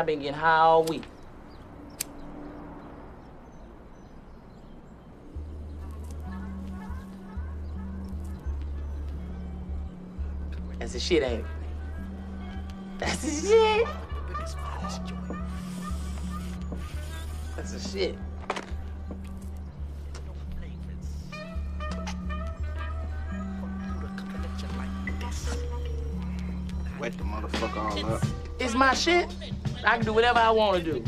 I've been getting high all week. That's the shit, ain't it? That's the shit. That's the shit. Wet the motherfucker all up. It's my shit. I can do whatever I want to do.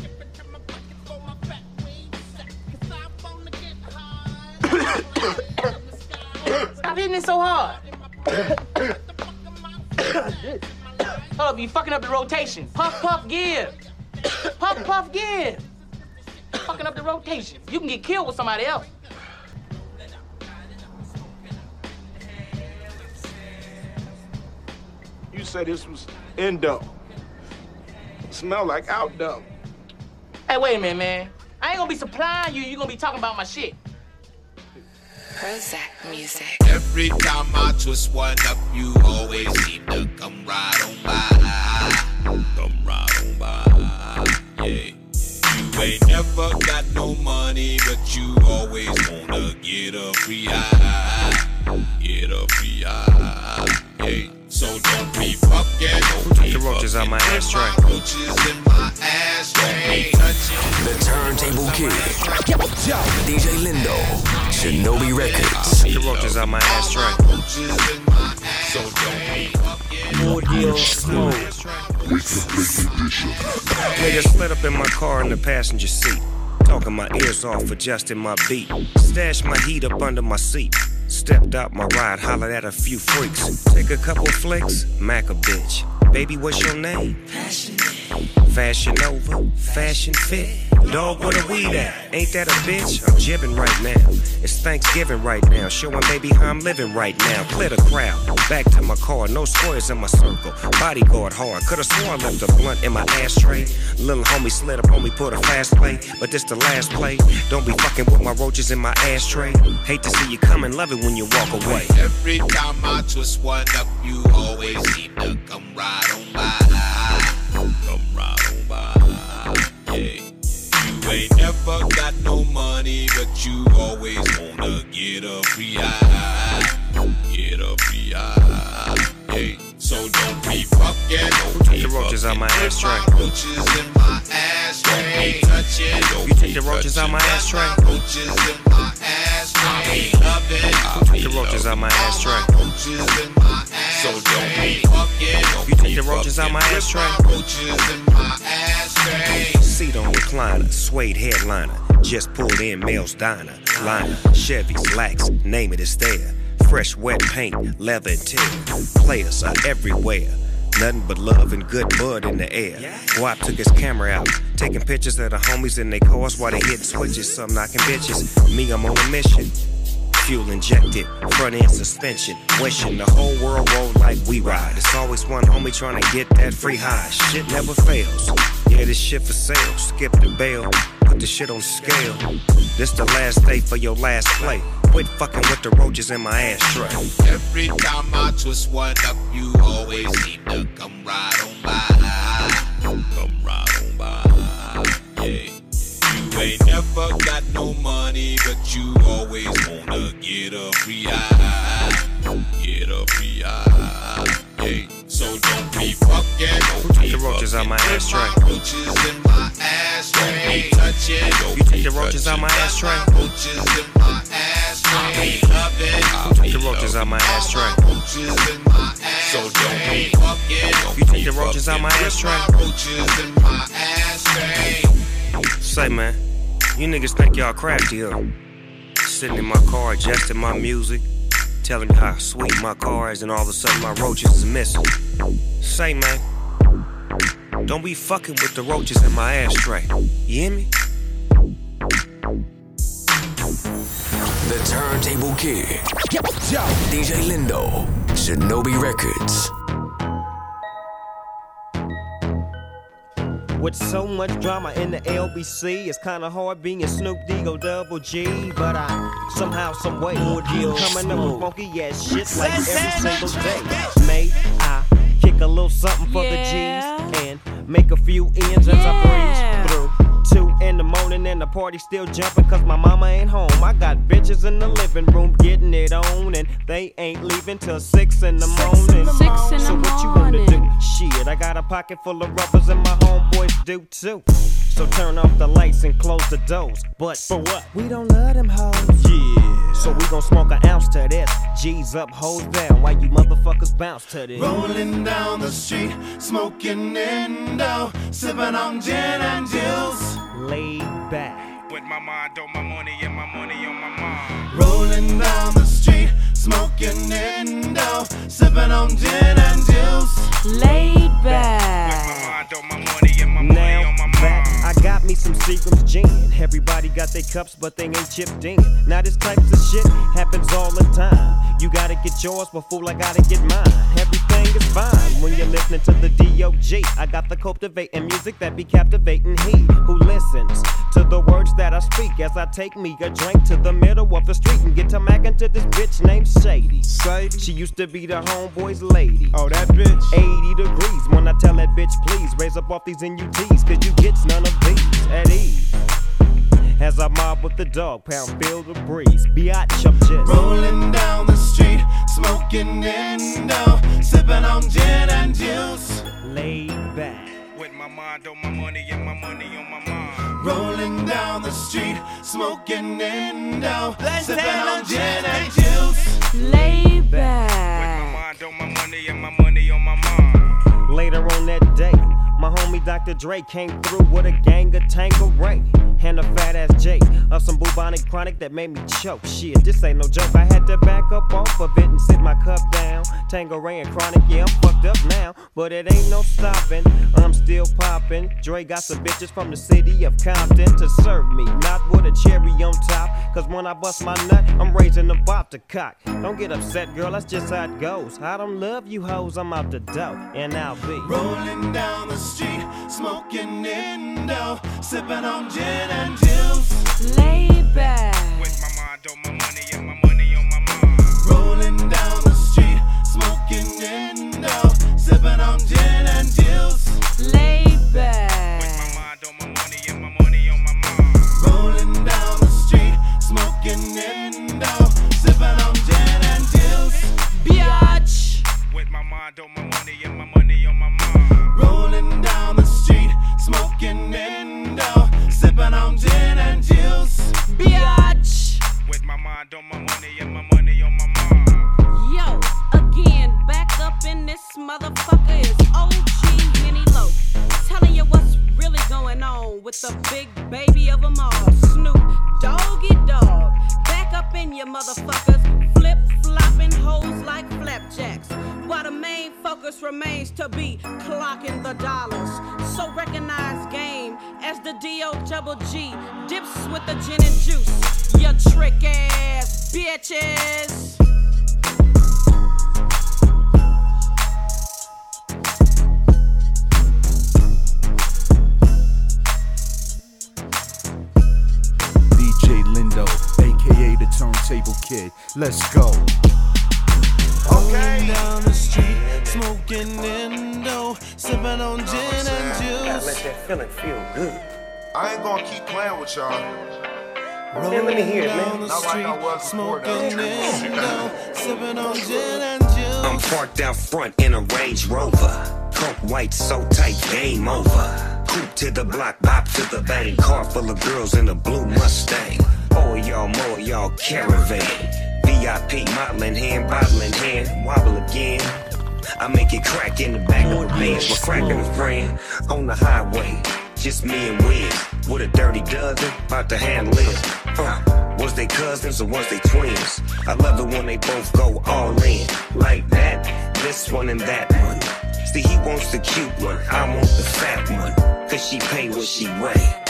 Stop hitting it so hard. Hold up, you fucking up the rotation. Puff, puff, give. Puff, puff, give. Fucking up the rotation. You can get killed with somebody else. You said this was endo. Smell like outdo. Hey, wait a minute, man. I ain't gonna be supplying you. You gonna be talking about my shit. Prozac music. Every time I twist one up, you always seem to come right on by. Come right on by. Yeah. You ain't never got no money, but you always wanna get a free eye. Get a free eye. Yeah. So don't be fucking. Take the roaches out my ashtray. Roaches in my ashtray. The Turntable Kid. DJ Lindo. Shinobi Recordz. The roaches out my ashtray. Roaches So don't be fucking. More deal. Nigga slid up in my car in the passenger seat. Talking my ears off, adjusting my beat. Stashed my heat up under my seat. Stepped out my ride, hollered at a few freaks. Take a couple flicks, Mac a bitch. Baby, what's your name? Fashion over, fashion fit. Dog, where the weed at? Ain't that a bitch? I'm jibbing right now. It's Thanksgiving right now. Showing baby how I'm living right now. Clear the crowd. Back to my car. No squares in my circle. Bodyguard hard. Could've sworn left a blunt in my ashtray. Little homie slid up on me, put a fast play. But this the last play. Don't be fucking with my roaches in my ashtray. Hate to see you coming, love it when you walk away. Every time I twist one up, you always seem to come right on by. Ain't never got no money, but you always wanna get a free. Get a free eye. Yeah. So don't be fucking. Take the roaches out my ashtray. Roaches in my ashtray. Touching. You take the roaches out my ashtray. Roaches in my ashtray. Loving. Take the roaches out my ashtray. Roaches in my ashtray. So don't be fucking. You take the roaches out my ashtray. Roaches in my ashtray. Seat on recliner, suede headliner. Just pulled in Mel's Diner. Liner, Chevys, Lax, name it, it's there. Fresh wet paint, leather and. Players are everywhere. Nothing but love and good bud in the air. Guap took his camera out, taking pictures of the homies in their cars while they hitting switches. Some knocking bitches. Me, I'm on a mission. Fuel injected, front end suspension. Wishing the whole world roll like we ride. It's always one homie trying to get that free high. Shit never fails. Yeah, this shit for sale. Skip the bail, put the shit on scale. This the last day for your last play. Quit fucking with the roaches in my ashtray. Every time I twist one up, you always seem to come right on by. Come right on by. Yeah. You ain't never got no money, but you always wanna get a free eye. Take the roaches out my ashtray. You take the roaches out my ashtray. Take the roaches out my ashtray. So don't be fucking. You take the roaches out my ashtray. Say, man, you niggas think y'all crafty, huh? Sitting in my car, adjusting my music, telling me how sweet my car is, and all of a sudden my roaches is missing. Say, man, don't be fucking with the roaches in my ashtray. You hear me? The Turntable Kid. DJ Lindo. Shinobi Recordz. With so much drama in the LBC, it's kinda hard being Snoop Dogg Double G. But I somehow, some way, coming up with funky ass shit like every single day. May I kick a little something for Yeah. the G's and make a few ends as I breeze through. Two in the morning and the party still jumping cause my mama ain't home. I got bitches in the living room getting it on and they ain't leaving till six in the morning. Six in the so what you wanna do? morning. Shit, I got a pocket full of rubbers and my homeboys do too. So turn off the lights and close the doors. But for what? We don't love them hoes. Yeah. So we gon' smoke an ounce to this. G's up, hoes down. Why you motherfuckers bounce to this? Rolling down the street, smoking Indo, sipping on gin and juice. Laid back. With my mind on my money and my money on my mind. Rolling down the street, smoking Indo, sipping on gin and juice. Laid back. With my mind on my money and my money Now on my back, mind. Got me some Seagram's gin. Everybody got their cups, but they ain't chipped in. Now this types of shit happens all the time. You gotta get yours, but fool, I gotta get mine. Everything is fine when you're listening to the D.O.G. I got the cultivating music that be captivating he who listens to the words that I speak as I take me a drink to the middle of the street and get to mackin' to this bitch named Sadie. Sadie? She used to be the homeboy's lady. Oh, that bitch? 80 degrees when I tell that bitch, please raise up off these NUTs, cause you gets none of these at ease. As I mob with the dog pound, feel the breeze. Biatch, I'm just Rolling down the street, smoking Indo, sipping on gin and juice. laid back. With my mind on my money and my money on my mind. Rolling down the street, smoking Indo, sipping on gin and juice. Laid With my mind on my money and my money on my mind. Later on that day, my homie Dr. Dre came through with a gang of Tanqueray and a fat ass J of some bubonic chronic that made me choke. Shit, this ain't no joke. I had to back up off of it and sit my cup down. Tanqueray and chronic, yeah, I'm fucked up now, but it ain't no stopping. I'm still popping. Dre got some bitches from the city of Compton to serve me, not with a cherry on top. Cause when I bust my nut, I'm raising the bop to cock. Don't get upset, girl, that's just how it goes. I don't love you hoes, I'm out the dough, and I'll be. Rolling down the street, smoking Indo, sipping on gin and juice. Laid back. With my mind on my money sipping on gin and juice. Laid With my mind on my money and my money on my mind. Rolling down the street, smoking Indo, sipping on gin and juice. Biatch. With my mind on my money and my money on my mind. Rolling down the street, smoking Indo, sipping on gin and juice. Biatch. With my mind on my money and my money on my mind. In this motherfucker is OG Henny Low. Telling you what's really going on with the big baby of them all, Snoop Doggy Dogg. Back up in your motherfuckers, flip flopping hoes like flapjacks. While the main focus remains to be clocking the dollars. So recognize game as the D.O. double G dips with the gin and juice. You trick ass bitches. Turntable Kid. Let's go. Rolling down the street, smoking Indo, sipping on gin and juice. let that feeling feel good. I ain't gonna keep playing with y'all. Rolling let me hear it, man. down the Not like I street, was before, smoking Indo, sipping on gin and I'm parked out front in a Range Rover. Coke white so tight, game over. Coupe to the block, bop to the bank. Car full of girls in a blue Mustang. Oh, y'all, more y'all caravan. VIP modeling hand, bottling hand, wobble again. I make it crack in the back of the Benz. We're cracking a friend on the highway. Just me and Wiz with a dirty dozen, about to handle it. Uh, was they cousins or was they twins? I love it when they both go all in. Like that, this one and that one. See, he wants the cute one, I want the fat one. Cause she pay what she weigh.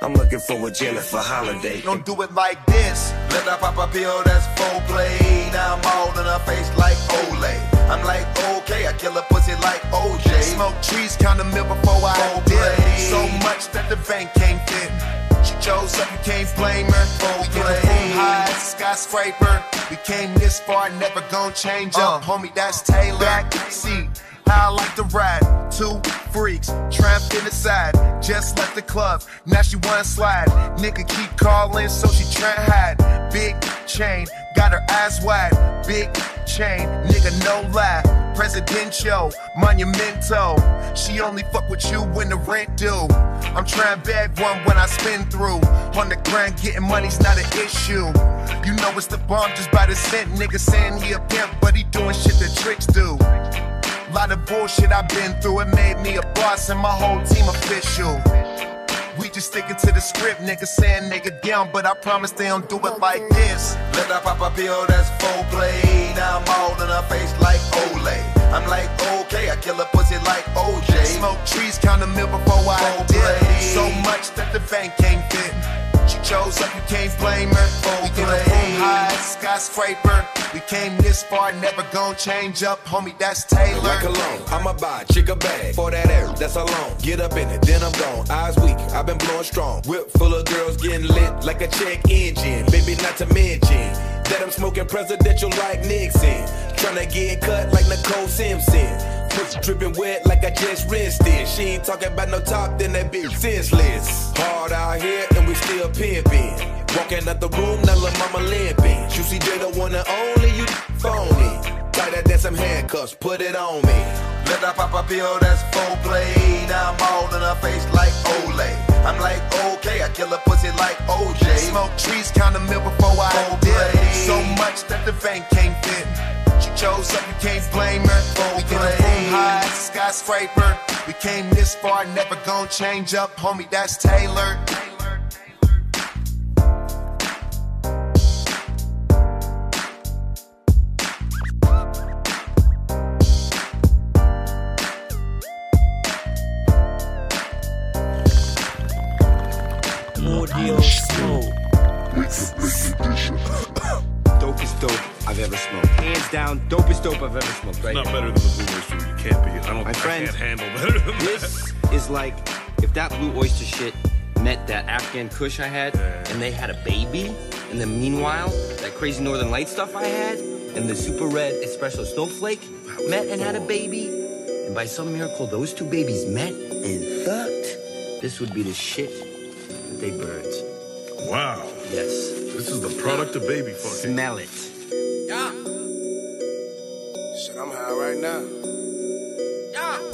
I'm looking for a Jennifer Holliday. Don't do it like this. Let her pop a pill that's full play. Now I'm all in her face like Olay. I'm like, okay, I kill a pussy like OJ. Smoke trees, count a mill before I dip. So much that the bank can't fit. She chose up, you can't blame her. We get a boom high, skyscraper. We came this far, never gonna change uh. up. Homie, that's Taylor. Back seat. How I like to ride. Two freaks, trapped in the side. Just left the club, now she wanna slide. Nigga keep calling, so she try hide. Big chain, got her eyes wide. Big chain, nigga no lie. Presidential, monumental. She only fuck with you when the rent due. I'm trying bag one when I spin through. On the grind, getting money's not an issue. You know it's the bomb just by the cent. Nigga saying he a pimp, but he doing shit that tricks bullshit I've been through, it made me a boss and my whole team official. We just sticking to the script, nigga saying nigga down, but I promise they don't do it like this. Let her pop a pill that's full play. Now I'm all in her face like Olay. I'm like, okay, I kill a pussy like OJ. Smoke trees, count a mill before I did. So much that the bank can't fit. She chose up, you can't blame her. We get a from high skyscraper. We came this far, never gon' change up, homie. That's Taylor. Like cologne, I'ma buy a chick a bag for that air, that's alone. Get up in it, then I'm gone. Eyes weak, I've been blowing strong. Whip full of girls getting lit like a check engine. Baby, not to mention that I'm smoking presidential like Nixon. Tryna get cut like Nicole Simpson. Pussy dripping wet like I just rinsed it. She ain't talking about no top, then that bitch senseless. Hard out here and we still pimping. Walking out the room, now lil' mama limping. You see J the one and only, you phony. Tighter than some handcuffs, put it on me. Let her pop a pill that's full play. Now I'm all in her face like Olay. I'm like, okay, I kill a pussy like OJ. Smoke trees, count a mill before I did. So much that the bank can't fit. She chose up, you can't blame her. We get a from high skyscraper. We came this far, never gon' change up, homie. That's Taylor. Dopest dope I've ever smoked. Right It's Not now. better than the Blue Oyster. You can't be. I don't. My I friend, can't handle better than this is like if that blue oyster shit met that Afghan Kush I had, and they had a baby, and then meanwhile that crazy Northern Light stuff I had, and the super red espresso snowflake met and had a baby, and by some miracle those two babies met and fucked. This would be the shit that they burned. Wow. Yes. This is the product of baby fucking. Smell it. Now.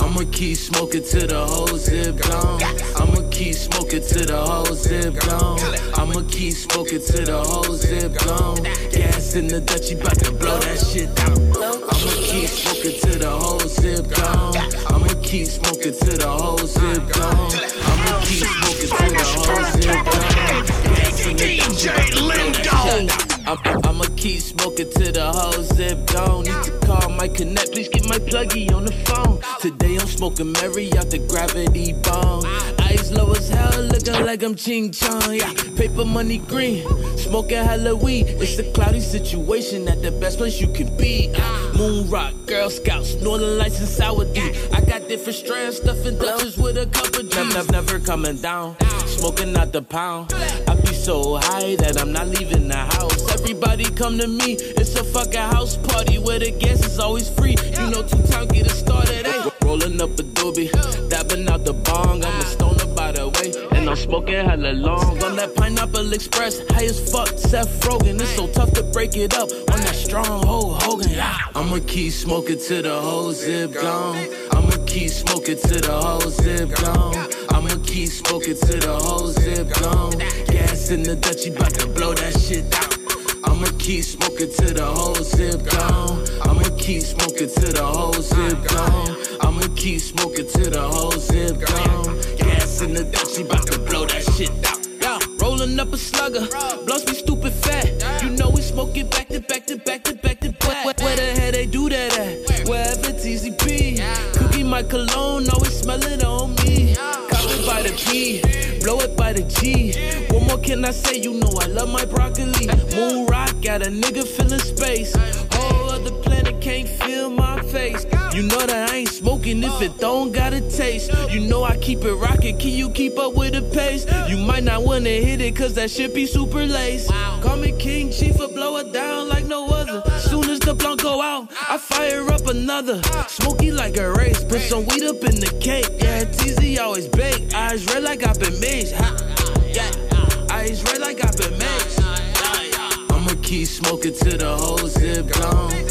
I'ma keep smoking till the whole zip gone. I'ma keep smoking till the whole zip gone. I'ma keep smoking till the whole zip gone. Gas in the Dutchie, bout to blow that shit down. I'ma keep smoking till the whole zip gone. I'ma keep smoking till the whole zip gone. I'ma keep smoking till the whole zip gone. Shit down. I'm, I'ma keep smoking till the whole zip gone. Need to call my connect, please get my pluggy on the phone. Today I'm smoking Mary out the gravity bong. Low as hell, looking like I'm Ching Chong. Yeah, paper money green, smoking hella weed. It's a cloudy situation at the best place you can be. Uh, Moon rock, Girl Scouts, Northern Lights and Sour D. I got different strands, stuffing Dutchess with a couple G's. Never, never coming down, smoking out the pound. I be so high that I'm not leaving the house. Everybody come to me, it's a fucking house party where the gas is always free. You know, two time get it started. Hey, rolling up a doobie, dabbing out the bong. I'm a stoner by the way, and I'm smoking hella long on that Pineapple Express. High as fuck, Seth Rogen. It's so tough to break it up on that strong Hulk Hogan. I'ma keep smoking till the whole zip gone. I'ma keep smoking till the whole zip gone. I'ma keep smoking till the whole zip gone. Gas in the Dutchie, bout to blow that shit down. I'ma keep smoking till the whole zip gone. I'ma keep smoking till the whole zip gone. I'ma keep smoking till the whole zip gone. In the Dutchie, bout to blow that shit out. Yeah, rolling up a slugger, blunts be stupid fat. You know we smoke it back to back to back to back to back. Where, where the hell they do that at? Wherever TCP. Cookie my cologne, always smell it on me. Cop it by the P, blow it by the G. What more can I say? You know I love my broccoli. Moon rock, got a nigga feeling space. Feel my face. You know that I ain't smoking if it don't got a taste. You know I keep it rocking, can you keep up with the pace? You might not wanna hit it, cause that shit be super lace. Call me King Chief or blow it down like no other. Soon as the blunt go out, I fire up another. Smoky like a race, put some weed up in the cake. Yeah, TZ always bake. Eyes red like I've been made. Yeah, eyes red like I've been made. I'ma keep smoking till the whole zip gone.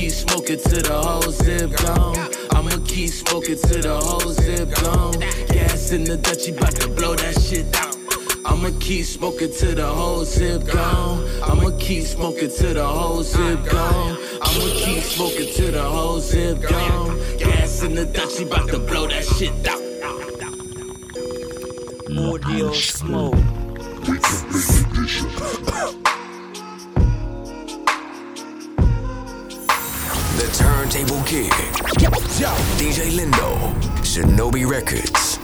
Keep smoking till the whole zip gone. I'ma keep smoking till the whole zip gone. Gas in the Dutchie, bout to blow that shit out. I'ma keep smoking till the whole zip gone. I'ma keep smoking till the whole zip gone. I'ma keep smoking till the whole zip gone. Gas in the Dutchie, bout to blow that shit out. More deal smoke. Turntable Kid. DJ Lindo. Shinobi Recordz.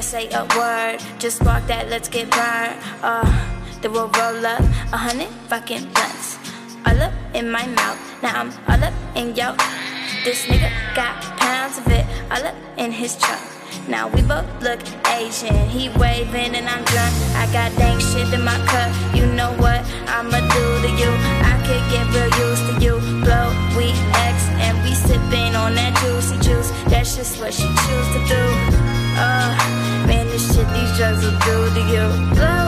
You say a word. Just spark that, let's get burned. Uh, then we'll roll up a hundred fucking blunts. All up in my mouth. Now I'm all up in yo. This nigga got pounds of it all up in his trunk. Now we both look Asian. He waving and I'm drunk. I got dank shit in my cup. You know what I'ma do to you? I could get real used to you. Blow, we X, and we sipping on that juicy juice. That's just what she choose to do. Uh, man, this shit these drugs will do to you. Blow,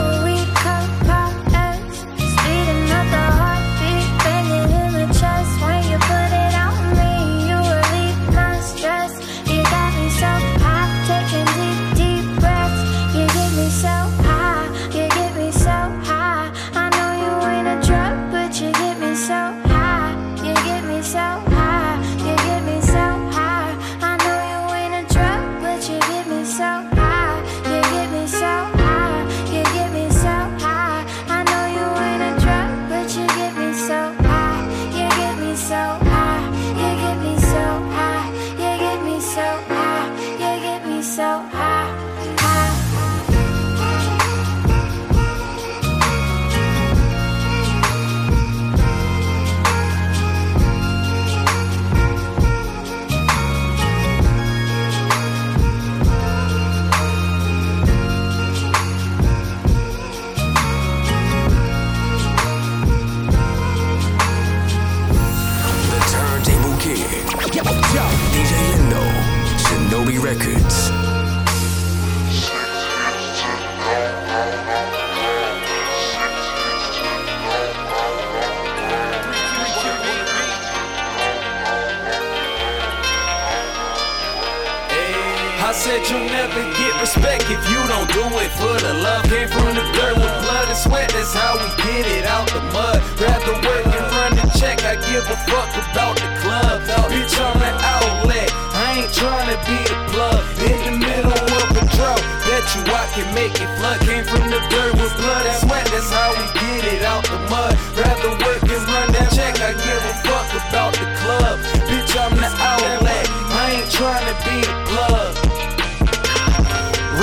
respect if you don't do it for the love. Came from the dirt with blood and sweat, that's how we get it out the mud. Rather work and run the check, I give a fuck about the club. Bitch, I'm the outlet, I ain't trying to be the plug. In the middle of a drought, bet you I can make it flood. Came from the dirt with blood and sweat, that's how we get it out the mud. Rather work and run that check, I give a fuck about the club. Bitch, I'm the outlet, I ain't trying to be the plug.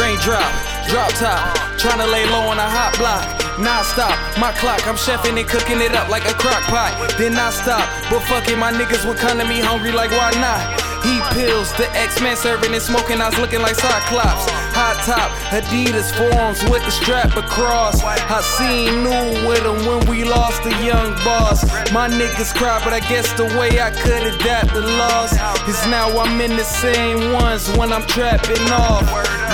Raindrop, drop top, tryna lay low on a hot block. Non stop, my clock, I'm chefing and cooking it up like a crock pot. Then I stop, but fuck it, my niggas will come to me hungry like why not? Heat pills, the X-Men serving and smoking, I was looking like Cyclops. Hot top, Adidas Forums with the strap across. I seen new with them when we lost the young boss. My niggas cry, but I guess the way I could adapt the loss is now I'm in the same ones when I'm trapping off.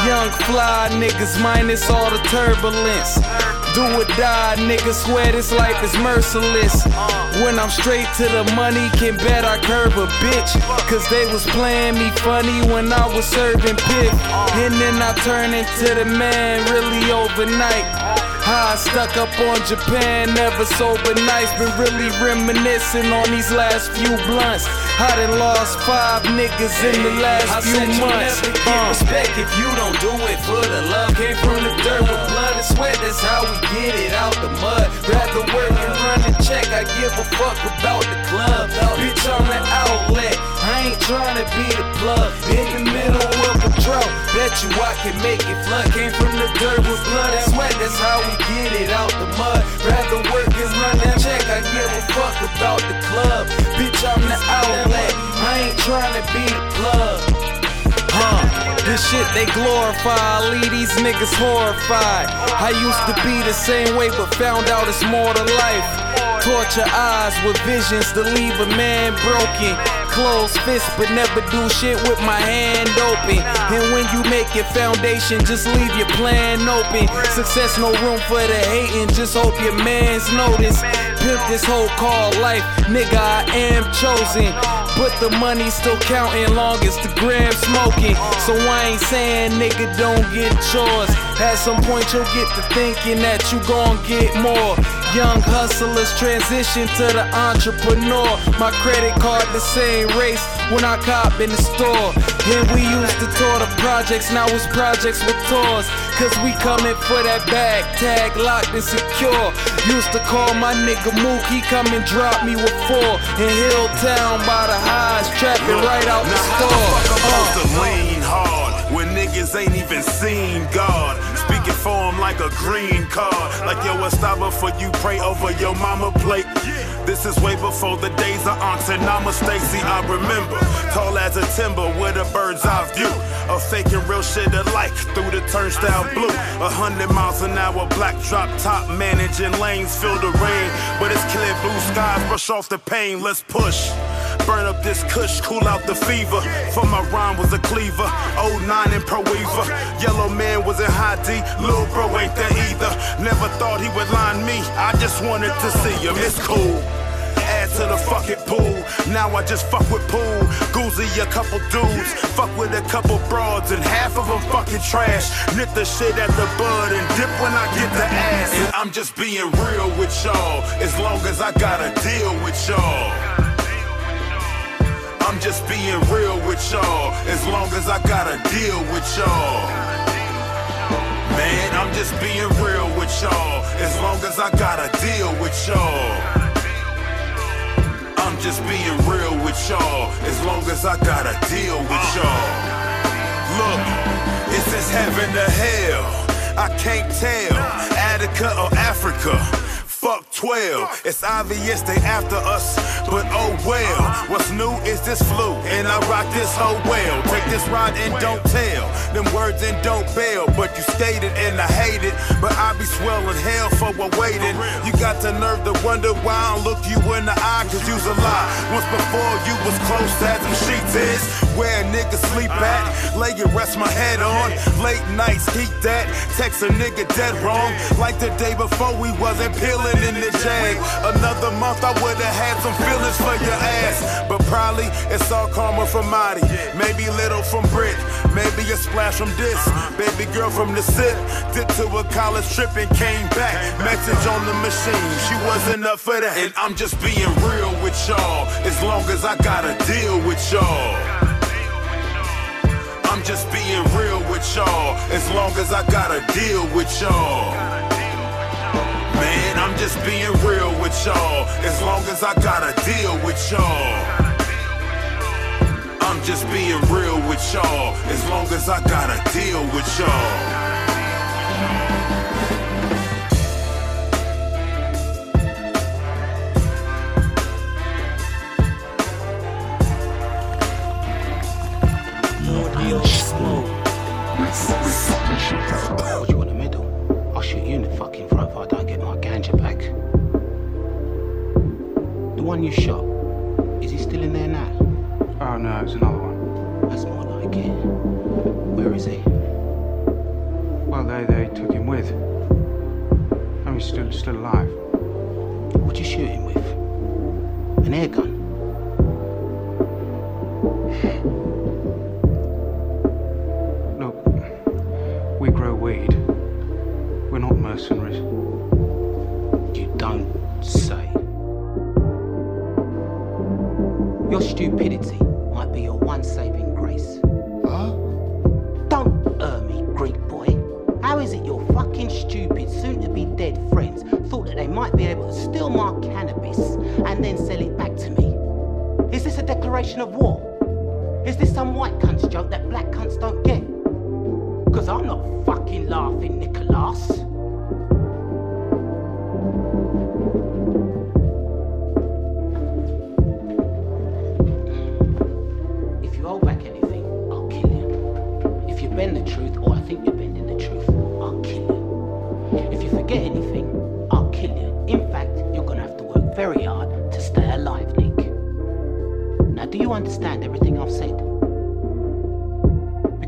Young fly niggas minus all the turbulence. Do or die, niggas swear this life is merciless. When I'm straight to the money, can bet I curb a bitch. Cause they was playing me funny when I was serving piff. And then I turn into the man really overnight. I stuck up on Japan, never sober nights. Been really reminiscing on these last few blunts. I done lost five niggas in the last I few said you months. never get uh. respect if you don't do it for the love. Came from the dirt with blood and sweat, that's how we get it out the mud. Rather work and run the check, I give a fuck about the club. Bitch, I'm the outlet. I ain't trying to be the plug. In the middle of a drought, bet you I can make it flood. Came from the dirt with blood and sweat, that's how we get it out the mud. Rather work and run that check, I give a fuck about the club. Bitch, I'm the outlet. I ain't trying to be the plug. Huh. This shit they glorify, leave these niggas horrified. I used to be the same way, but found out it's more to life. Torture eyes with visions to leave a man broken. Closed fist, but never do shit with my hand open. And when you make your foundation, just leave your plan open. Success, no room for the hating, just hope your mans notice. Pimp this whole called life, nigga, I am chosen. But the money still counting long as the gram smoking. So I ain't saying nigga don't get chores. At some point you'll get to thinking that you gon' get more. Young hustlers transition to the entrepreneur. My credit card the same race when I cop in the store. And we used to tour the projects, now it's projects with tours. Cause we coming for that bag, tag locked and secure. Used to call my nigga Mook, he come and drop me with four. In Hilltown by the highs, trapping right out the store. supposed uh. to lean hard when niggas ain't even seen God. Speaking for him like a green card. Like yo, a stopper for you, pray over your mama plate. This is way before the days of aunts and Mama Stacy. I remember, tall as a timber with a bird's eye view. Of faking real shit alike through the turnstile blue. A hundred miles an hour, black drop top, managing lanes, feel the rain. But it's clear blue skies, brush off the pain, let's push. Burn up this kush, cool out the fever. For my rhyme was a cleaver. 09 and Pro Weaver. Yellow man was in high D. Lil bro ain't that either. Never thought he would line me. I just wanted to see him. It's cool. Add to the fucking pool. Now I just fuck with pool. Goozy a couple dudes. Fuck with a couple broads and half of them fucking trash. Nip the shit at the bud and dip when I get the ass. And I'm just being real with y'all. As long as I gotta deal with y'all. Just being real with y'all as long as I gotta deal with y'all. Man, I'm just being real with y'all as long as I gotta deal with y'all. I'm just being real with y'all as long as I gotta deal with y'all. Look, it's this heaven to hell. I can't tell, Attica or Africa. Fuck 12. It's obvious they after us, but oh well. What's new is this flu, and I rock this whole well. Take this ride and don't tell. Them words and don't bail, but you skated and I hate it. But I be swelling hell for a waiting. You got the nerve to wonder why I don't look you in the eye, cause you's a lie. Once before you was close as them sheets is. Where a nigga sleep at, lay it rest my head on. Late nights, keep that. Text a nigga dead wrong. Like the day before we wasn't peeling in the jag. Another month I would've had some feelings for your ass. But probably it's all karma from Marty. Maybe little from Brit. Maybe a splash from this. Baby girl from the sip. Did to a college trip and came back. Message on the machine. She wasn't up for that. And I'm just being real with y'all. As long as I gotta deal with y'all. I'm just being real with y'all as long as I gotta deal with y'all. Man, I'm just being real with y'all as long as I gotta deal with y'all. I'm just being real with y'all as long as I gotta deal with y'all. One you shot, is he still in there now? Oh no, it's another one. That's more like it. Where is he? Well, they they took him with. And he's still still alive. What'd you shoot him with? An air gun?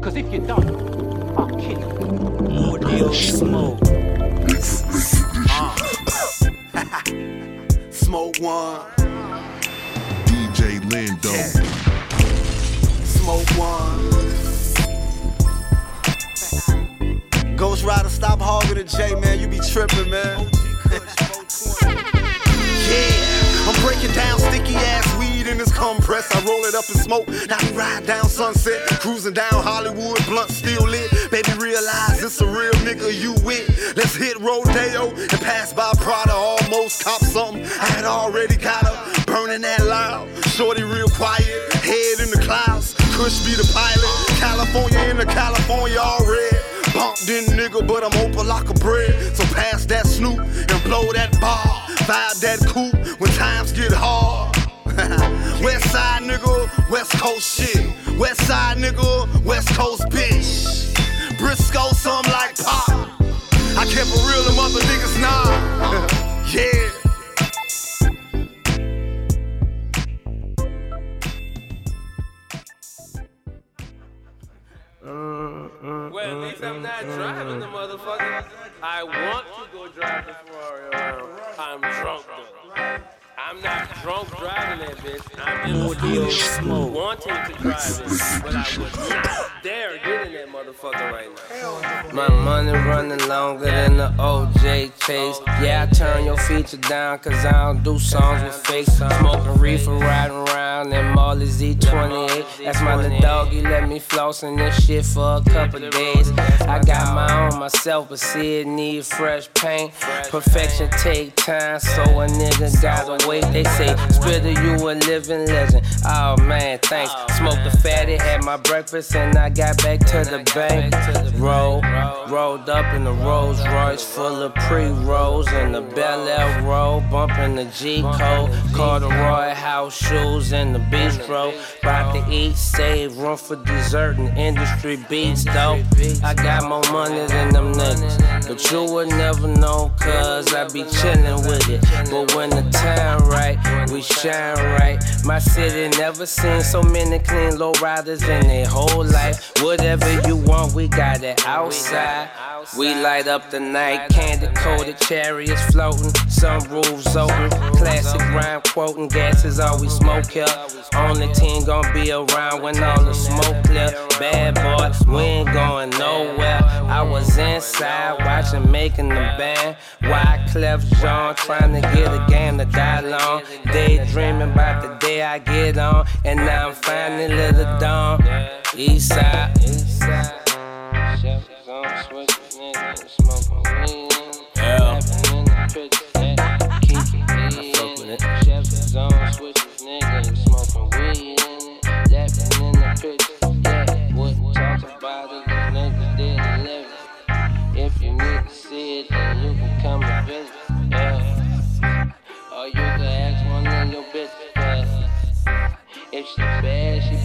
Because if you don't, I'll kill you. More deal smoke. Smoke one. DJ Lindo. Smoke one. Ghost Rider, stop hogging the J, man. You be tripping, man. yeah, I'm breaking down sticky ass weed in this compress. I roll it up and smoke. Now we ride down Sunset, cruising down Hollywood, blunt still lit. Baby, realize it's a real nigga you with. Let's hit Rodeo and pass by Prada. Almost cop something. I had already got her burning that loud. Shorty real quiet, head in the clouds. Kush be the pilot. California in the California all red. Bumped in nigga, but I'm open like a bread. So pass that snoop and blow that bar. Vibe that coupe when times get hard. West side nigga, West Coast shit. West side nigga, West Coast bitch. Briscoe, something like pop. I kept it real, them other niggas nah. yeah. Well, at least I'm not driving the motherfucker. I want to go drive the Ferrari around. I'm drunk though. I'm not drunk driving that bitch. I'm the studio wanting to drive it, but I would not dare get in that motherfucker right now. My money running longer than the OJ chase. Yeah, I turn your feature down, cause I don't do songs with fakes. Smoking reefer, riding around in Molly Z28. That's my little doggy, let me floss in this shit for a couple days. I got my own myself, but see it need fresh paint. Perfection take time, so a nigga gotta wait. They say, Spitter, you a living legend. Oh man, thanks. Smoked the fatty, had my breakfast, and I got back to the bank. Roll, rolled up in the Rolls Royce full of pre rolls, and the Bel Air roll, bumping the G code. Corduroy house shoes in the bistro. About to eat, save room for dessert and industry beats, though. I got more money than them niggas, but you would never know, cause I be chillin' with it. But when the time right, we shine right. My city never seen so many clean low riders in their whole life. Whatever you want, we got it outside. We light up the night, candy coated chariots floating, sunroofs open, classic rhyme quoting, gas is all we smoke here. Only team gon' be around when all the smoke clear. Bad boy, we ain't going nowhere. I was inside watching, making the band. Wyclef Jean trying to get a game to die long. Daydreaming about the day I get on, and now I'm finally lit the dawn. East side. East side. Yeah. I fuck with it. If you need to see it, then you can come and visit, yeah. Or you yeah. If she bad,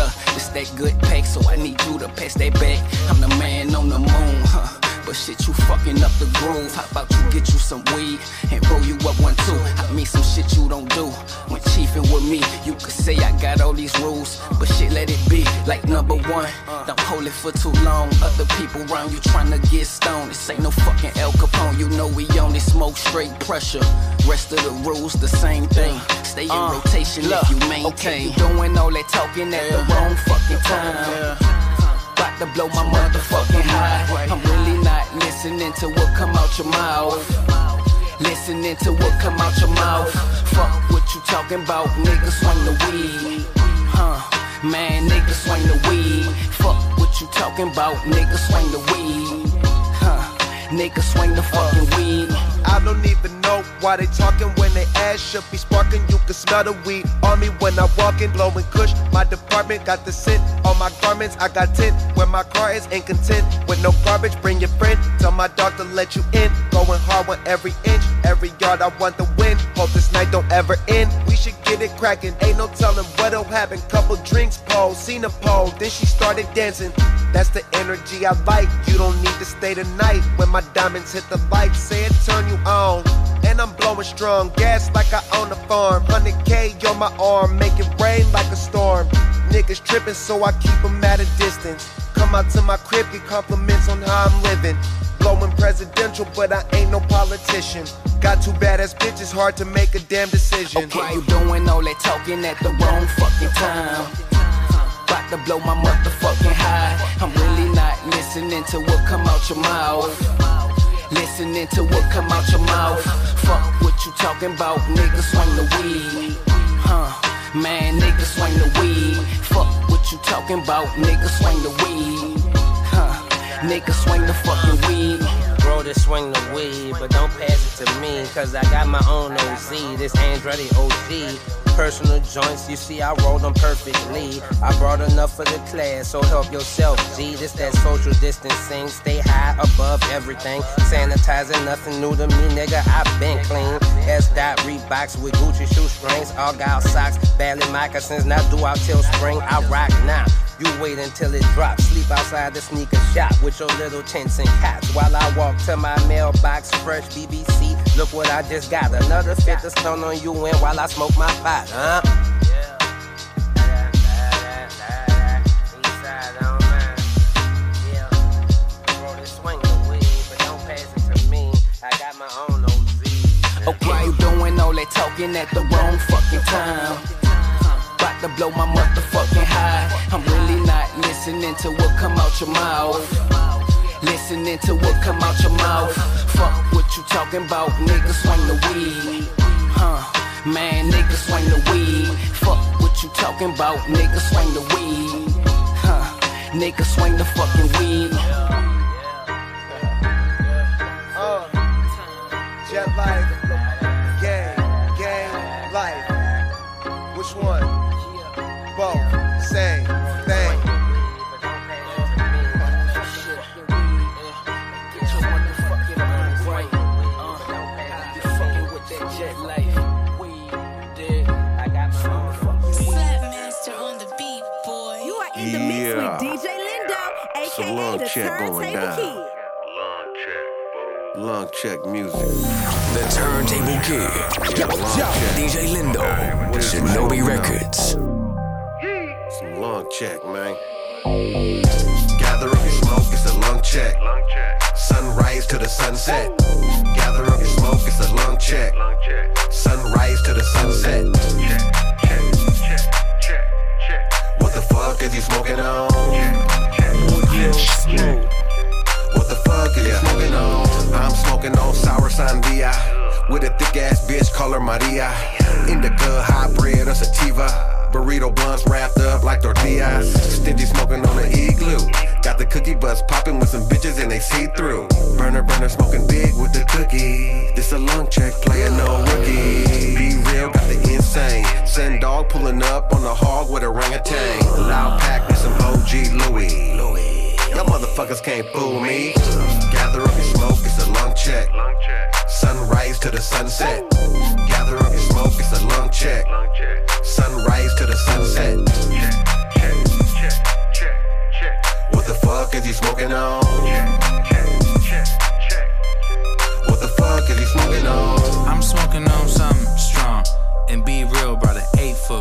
Look, it's that good pack, so I need you to pass that back. I'm the man on the moon, huh? But shit, you fucking up the groove. How about you get you some weed and roll you up one too? I mean some shit you don't do. When chiefing with me, you could say I got all these rules, but shit, let it be. Like number one, don't hold it for too long. Other people around you trying to get stoned. This ain't no fucking Al Capone. You know we only smoke straight pressure. Rest of the rules the same thing. Stay in uh, rotation if you maintain. Okay, you doing all that talking at the wrong fucking time. About to blow my motherfucking high. I'm really listening to what come out your mouth. Listening to what come out your mouth. Fuck what you talking about, nigga. Swing the weed, huh? Man, nigga, swing the weed. Fuck what you talking about, nigga. Swing the weed, huh? Nigga, swing the fucking weed. I don't even know why they talking when they ass should be sparking. You can smell the weed on me when I walk in, blowing kush. My department got the scent on my garments. I got tint when my car is ain't content with no garbage. Bring your friend, tell my dog to let you in. Going hard on every inch, every yard. I want the win. Hope this night don't ever end. We should get it cracking. Ain't no telling what'll happen. Couple drinks, pole, seen a pole, then she started dancing. That's the energy I like. You don't need to stay the night when my diamonds hit the light. Say it, turn you on. And I'm blowing strong, gas like I own a farm. 100K on my arm, make it rain like a storm. Niggas tripping, so I keep them at a distance. Come out to my crib, get compliments on how I'm living. Blowing presidential, but I ain't no politician. Got two badass bitches, hard to make a damn decision. Okay, you doing all that talking at the wrong fucking time. About to blow my motherfucking high. I'm really not listening to what come out your mouth. Listening to what come out your mouth. Fuck what you talking about, nigga. Swing the weed, huh? Man, nigga, swing the weed. Fuck what you talking about, nigga. Swing the weed, huh? Nigga, swing the fucking weed. Bro, to swing the weed, but don't pass it to me, cause I got my own OZ. This Andretti OG. Personal joints, you see, I roll them perfectly. I brought enough for the class, so help yourself, G. This that social distancing, stay high above everything. Sanitizing, nothing new to me, nigga. i been clean. S. Dot Reeboks with Gucci shoestrings, Argyle socks, Bally moccasins. Now do out till spring, I rock now. You wait until it drops. Sleep outside the sneaker shop with your little tents and cots. While I walk to my mailbox, fresh BBC. Look what I just got. Another fit to stun on you in while I smoke my pot, huh? Okay, you doing all that talking at the wrong fucking time. About to blow my motherfucking high. I'm really not listening to what come out your mouth. Listening to what come out your mouth. Fuck you talking about, nigga. Swing the weed, huh? Man, nigga, swing the weed. Fuck what you talking about, nigga. Swing the weed, huh? Nigga, swing the fucking weed. Uh, jet life, gang, gang life. Which one? Both, same Some aka lung the check going Turntable down. Kid. Lung check music. The Turntable Kid. DJ Lindo. Shinobi Recordz. Some lung check, man. Gather up your smoke, it's a lung check. Sun Sunrise to the sunset. Gather up your smoke, it's a long check. Sunrise to the sunset. What the fuck is you smoking on? What the fuck is you smoking on? I'm smoking on sour sandia. With a thick ass bitch, her Maria. Indica, hybrid, or sativa. Burrito blunts wrapped up like tortillas. Stingy smoking on an igloo. Got the cookie bus popping with some bitches and they see through. Burner, burner, smoking big with the cookie. This a long check, playing no rookie. Be real, got the insane. Send dog pulling up on the hog with a orangutan. Loud pack with some OG Louis. Y'all motherfuckers can't fool me. Gather up your smoke, it's a long check. Sunrise to the sunset. Gather up your smoke, it's a long check. Sunrise to the sunset. What the fuck is he smoking on? What the fuck is he smoking on? I'm smoking on something strong. And be real, brought an eight foot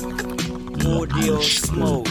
More deal smoke.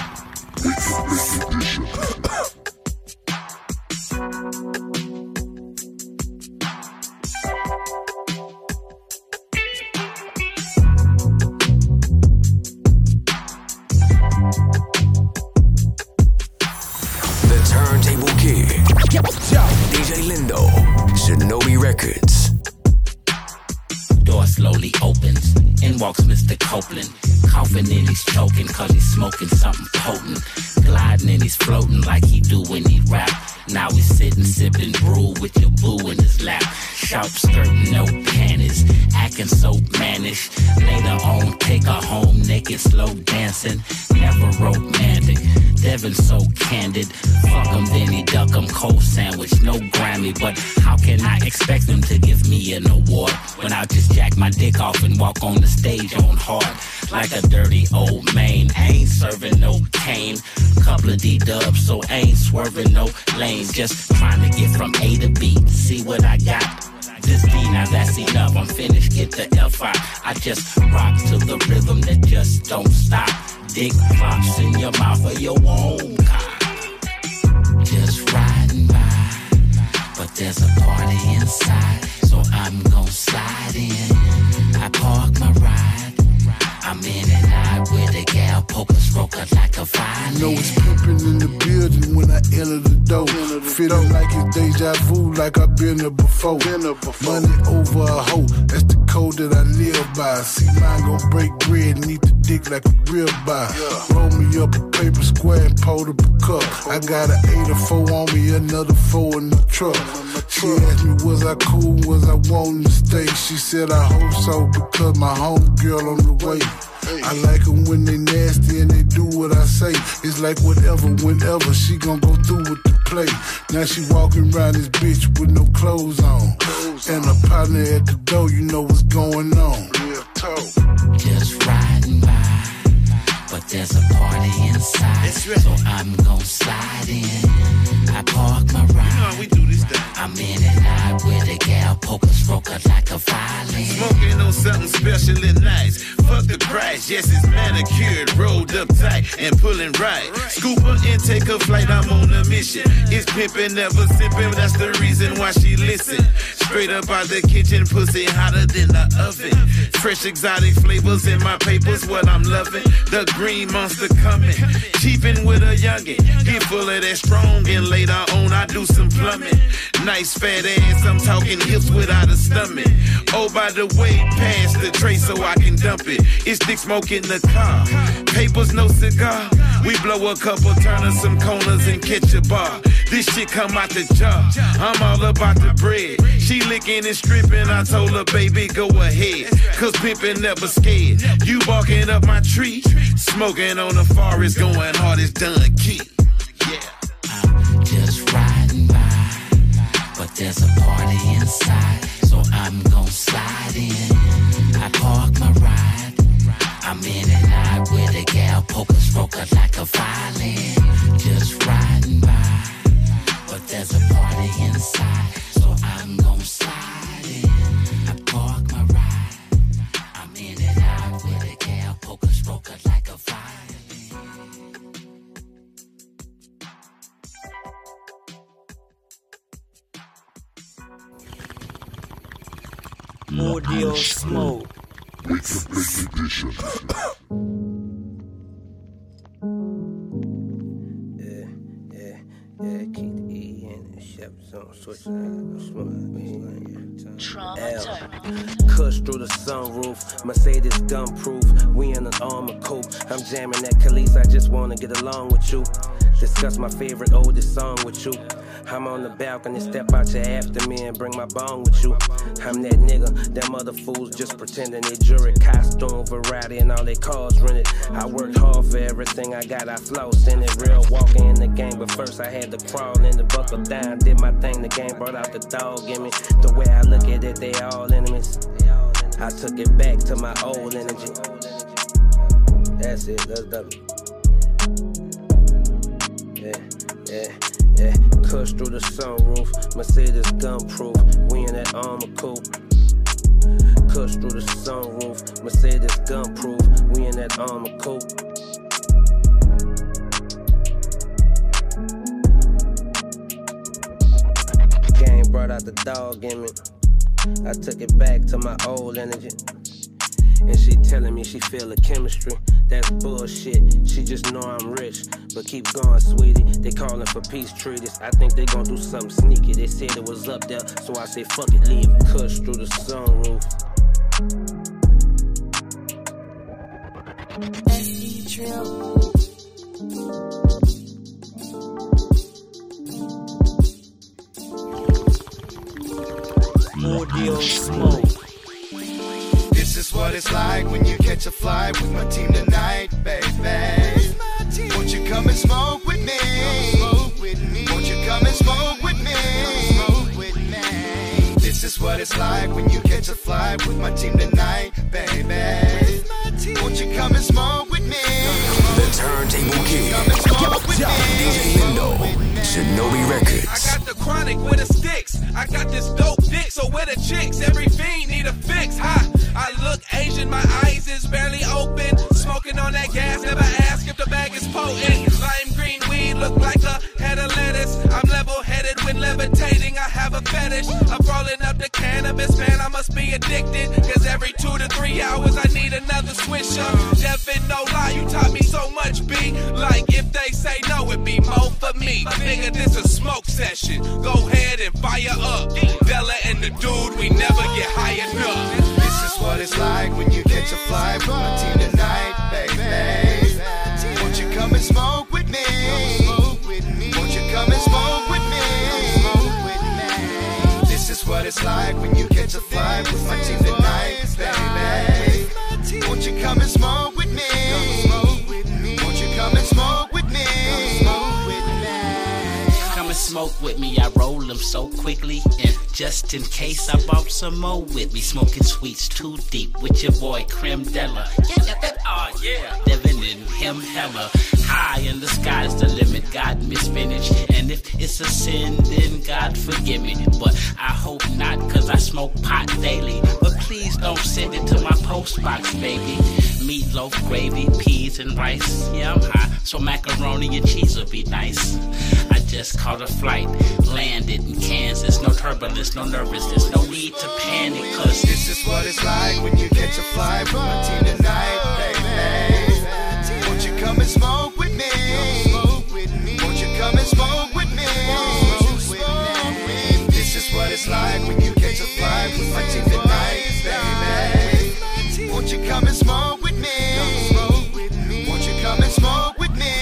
Like a dirty old main? Ain't serving no cane. Couple of D dubs, so ain't swerving no lanes. Just trying to get from A to B. See what I got. This D, now that's enough. I'm finished. Get the F out. I just rock to the rhythm that just don't stop. Dick flops in your mouth of your own. Before. Money over a hoe, that's the code that I live by. See mine gon' break bread and eat the dick like a real buy. Roll me up a paper square and pour up a cup. I got an eight or four on me, another four in the truck. She asked me was I cool, was I wanting to stay? She said I hope so because my homegirl on the way. I like them when they nasty and they do what I say. It's like whatever, whenever she gon' go through with the play. Now she walking around this bitch with no clothes on. And a partner at the door, you know what's going on. Just riding by, but there's a party inside. So I'm gon' slide in. I park my ride. we do this thing. I'm in and out with a gal, poker stroker like a violin. Smoking on something special and nice. Fuck the price, yes, it's manicured, rolled up tight, and pulling right. Scoop her and take a flight, I'm on a mission. It's pimping, never sipping, that's the reason why she listen. Straight up out the kitchen, pussy hotter than the oven. Fresh exotic flavors in my papers, what I'm loving. The green monster coming, cheaping with a youngin'. Get full of that strong, and later on I do some plumbing. Nice fat ass, I'm talking hips without a stomach. Oh, by the way, pass the tray so I can dump it. It's thick smoke in the car. Papers, no cigar. We blow a couple turners, some corners, and catch a bar. This shit come out the jar. I'm all about the bread. She licking and stripping. I told her, baby, go ahead. Cause pimpin' never scared. You barking up my tree. Smoking on the forest, going hard as done key. Yeah. I'm just riding by, but there's a party inside. So I'm gon' slide in. My favorite oldest song with you. I'm on the balcony, step out your after me and bring my bone with you. I'm that nigga, them other fools just pretending they jury costume, variety, and all they cars rented. I worked hard for everything I got, I floss in it, real walking in the game. But first I had to crawl in the buckle down, did my thing, the game brought out the dog in me. The way I look at it, they all enemies. I took it back to my old energy. That's it, that's W. yeah, yeah. Kush through the sunroof, Mercedes gun proof. We in that armor coupe. Kush through the sunroof, Mercedes gun proof. We in that armor coupe. Game brought out the dog in me. I took it back to my old energy. And she telling me she feel the chemistry. That's bullshit. She just know I'm rich. But keep going, sweetie. They calling for peace treaties. I think they gon' do something sneaky. They said it was up there, so I say fuck it, leave it. Kush through the sunroof. SE Drill. Smoke. This is what it's like when you catch a flight with my team tonight, baby. Won't you come and smoke with me? Won't you come and smoke with me? This is what it's like when you catch a flight with my team tonight, baby. Won't you come and smoke with me? The Turntable Kid. DJ Lindo. Shinobi Recordz. I got the chronic with the sticks. I got this dope dick, so where the chicks? Every fiend need a fix. Ha! I look Asian, my eyes is barely open. Smoking on that gas, never ask if the bag is potent. Lime green weed look like a head of lettuce. I'm headed when levitating. I have a fetish. I'm rolling up the cannabis, man. I must be addicted. Cause every two to three hours I need another switch up. Devin, no lie, you taught me so much, B. Like if they say no, it be more for me. Nigga, this a smoke session. Go ahead and fire up. Della and the dude, we never get high enough. This is what it's like when you catch a flight with my team tonight, baby. Won't you come and smoke with me? it's like when you catch a flight with my team tonight, baby. Won't you come and smoke with me? Won't you come and smoke with me? Come and smoke with me. I roll them so quickly. And just in case, I bump some more with me. Smoking sweets too deep with your boy Creme Della. Oh, yeah. Devin and him hella. High in the sky's the limit, God me spinach. And if it's a sin, then God forgive me. But I hope not, cause I smoke pot daily. But please don't send it to my post box, baby. Meatloaf, gravy, peas, and rice. Yeah, I'm high, so macaroni and cheese would be nice. I just caught a flight, landed in Kansas. No turbulence, no nervousness, no need to panic, cause this is what it's like when you catch a flight from my team tonight, baby. Won't you come and smoke it's like when you catch a flight with my team tonight, baby. Won't you come and smoke with me? Won't you come and smoke with me?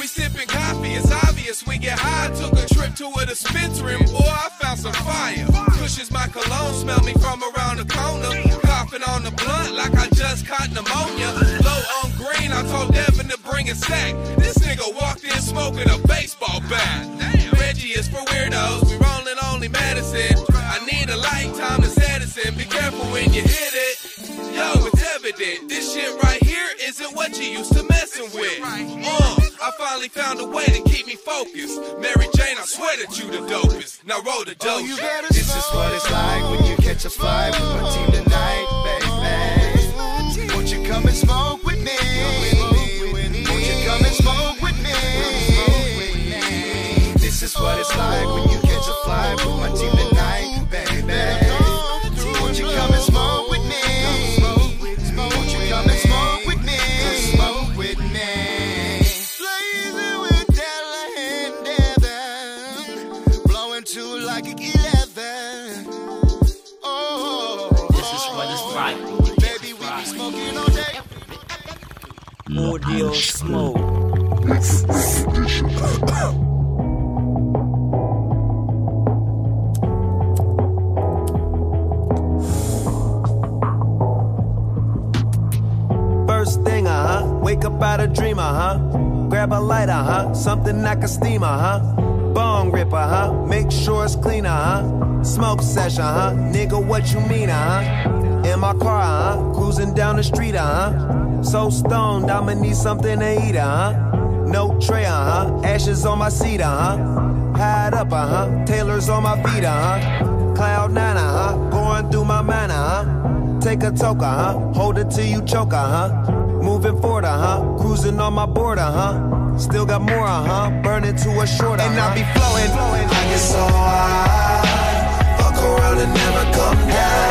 We sipping coffee, it's obvious we get high. Took a trip to a dispensary, and boy, I found some fire. Pushes my cologne, smell me from around the corner. Coughing on the blunt like I just caught pneumonia. Low on green, I told Devin to bring a sack. This nigga walked in smoking a baseball bat. Reggie is for weirdos, we rolling only medicine. I need a lifetime to Edison. Be careful when you hit it. Yo, it's evident. This shit right here isn't what you used to messing with. Uh, I finally found a way to keep me focused. Mary Jane, I swear that you the dopest. Now roll the dope. This is what it's like when you catch a flight with my team tonight, baby. Won't you come and smoke like when you catch a flight with my team huh. Grab a lighter, huh. Something like a steamer, huh. Bong ripper, huh. Make sure it's clean, uh huh. Smoke session, huh. Nigga, what you mean, uh huh. In my car, uh huh. Cruising down the street, uh huh. So stoned, I'ma need something to eat, uh huh. No tray, uh huh. Ashes on my seat, uh huh. Hide up, uh huh. Taylor's on my feet, uh huh. Cloud nine, uh huh. Going through my mind, uh huh. Take a toke, uh huh. Hold it till you choke, uh huh. Moving forward, uh huh. Cruising on my border, uh huh. Still got more, uh huh. Burning to a short, huh. And I be flowing, flowing. I get so high, fuck around and never come down.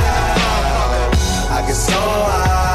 I get so high,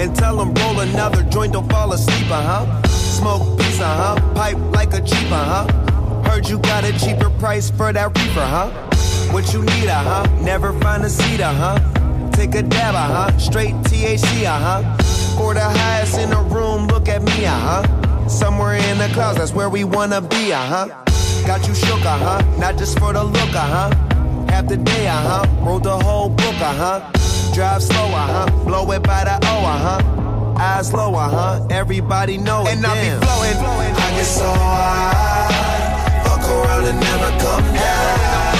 And tell him roll another joint, don't fall asleep, uh huh. Smoke uh huh. Pipe like a cheap, uh huh. Heard you got a cheaper price for that reefer, huh? What you need, uh huh. Never find a seat, uh huh. Take a dab, uh huh. Straight THC, uh huh. For the highest in the room, look at me, uh huh. Somewhere in the clouds, that's where we wanna be, uh huh. Got you shook, uh huh. Not just for the look, uh huh. Half the day, uh huh. Wrote the whole book, uh huh. Drive slow, uh huh. Blow it by the O, uh huh. Eyes low, uh huh. Everybody know it. And I damn. be flowing, flowing. I get so high, fuck around and never come down.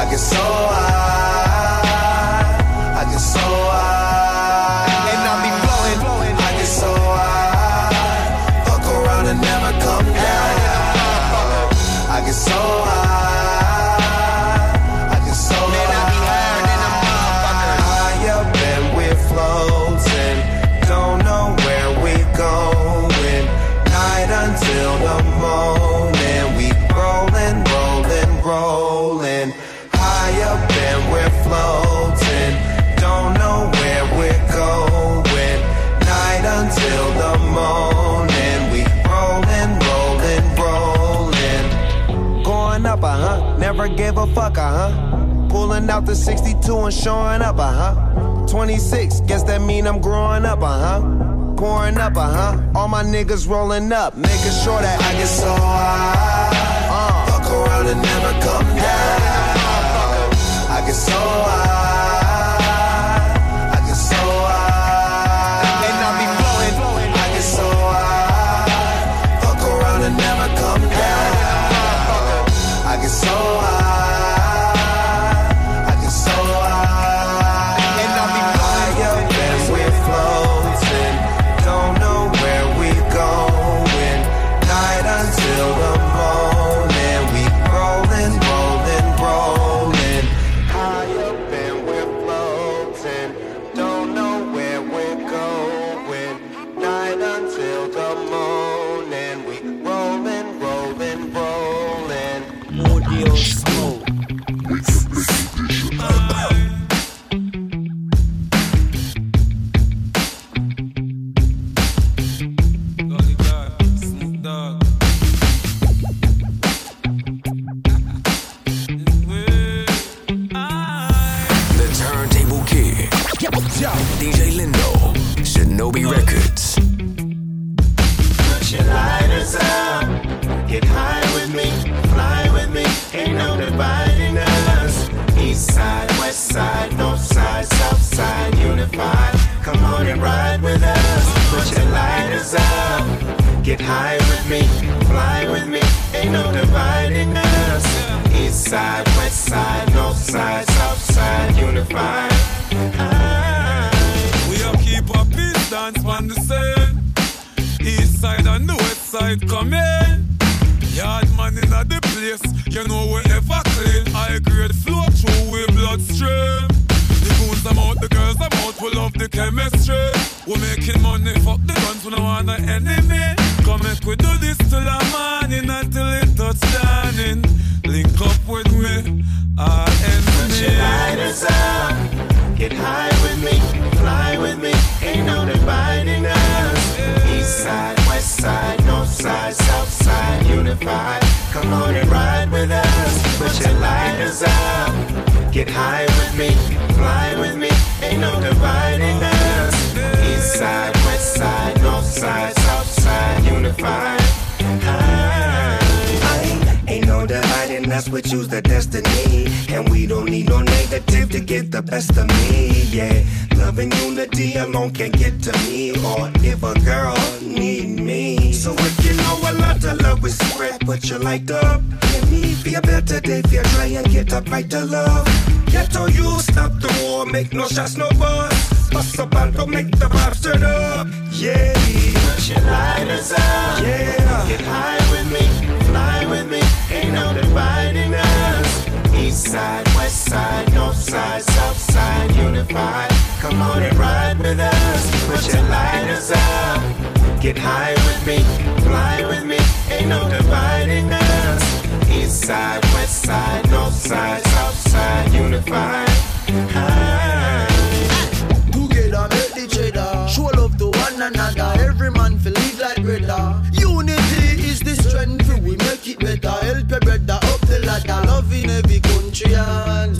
I get so high, I get so high, gave a fuck, uh huh. Pulling out the 62 and showing up, uh huh. 26, guess that mean I'm growing up, uh huh. Pouring up, uh huh. All my niggas rolling up, making sure that I get so high. Uh, fuck around and never come down. I get so high. Ride with us. Put your lighters up, get high with me, fly with me, ain't no dividing us. East side, west side, north side, south side, unified. We are keep our peace dance on the same. East side and the west side come in. Yard man in the place, you know we ever clean. High grade flow through we bloodstream. The goons them out, the girls them out, we love the chemistry. We're making money, fuck the guns, we don't want no enemy. Come make we do this till the morning until it touch down. Link up with me, our Put your enemy. lighters up, get high with me, fly with me, ain't no dividing us. East side, side, north side, south side, unified. Come on and ride with us. Put your lighters up, get high with me, fly with me, ain't no dividing us. East side, west side, north side, south side, unified. Aye. No dividing choose the destiny. And we don't need no negative to get the best of me, yeah. Love and unity alone can't get to me. Or if a girl need me. So if you know a lot of love is spread, put your light up. Let me be a better day if you try and get up right to love. All you stop the war, make no shots, no buzz. Bust up and go make the vibes turn up. Yeah. Put your lighters up. Yeah. Get high with me, unified. Come on and ride with us. Put your lighters up. Get high with me, fly with me. Ain't no dividing us. East side, west side, north side, south side, unified. Together make the cheddar. Show love to one another. Every man feel live like brother. Unity is the strength. We make it better. Help your brother up the ladder. Love in every country and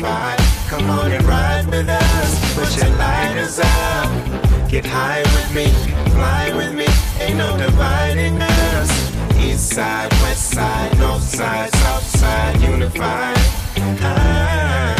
side. Come on and ride with us. Put your lighters up. Get high with me, fly with me. Ain't no dividing us. East side, west side, north side, south side, unified. Ah.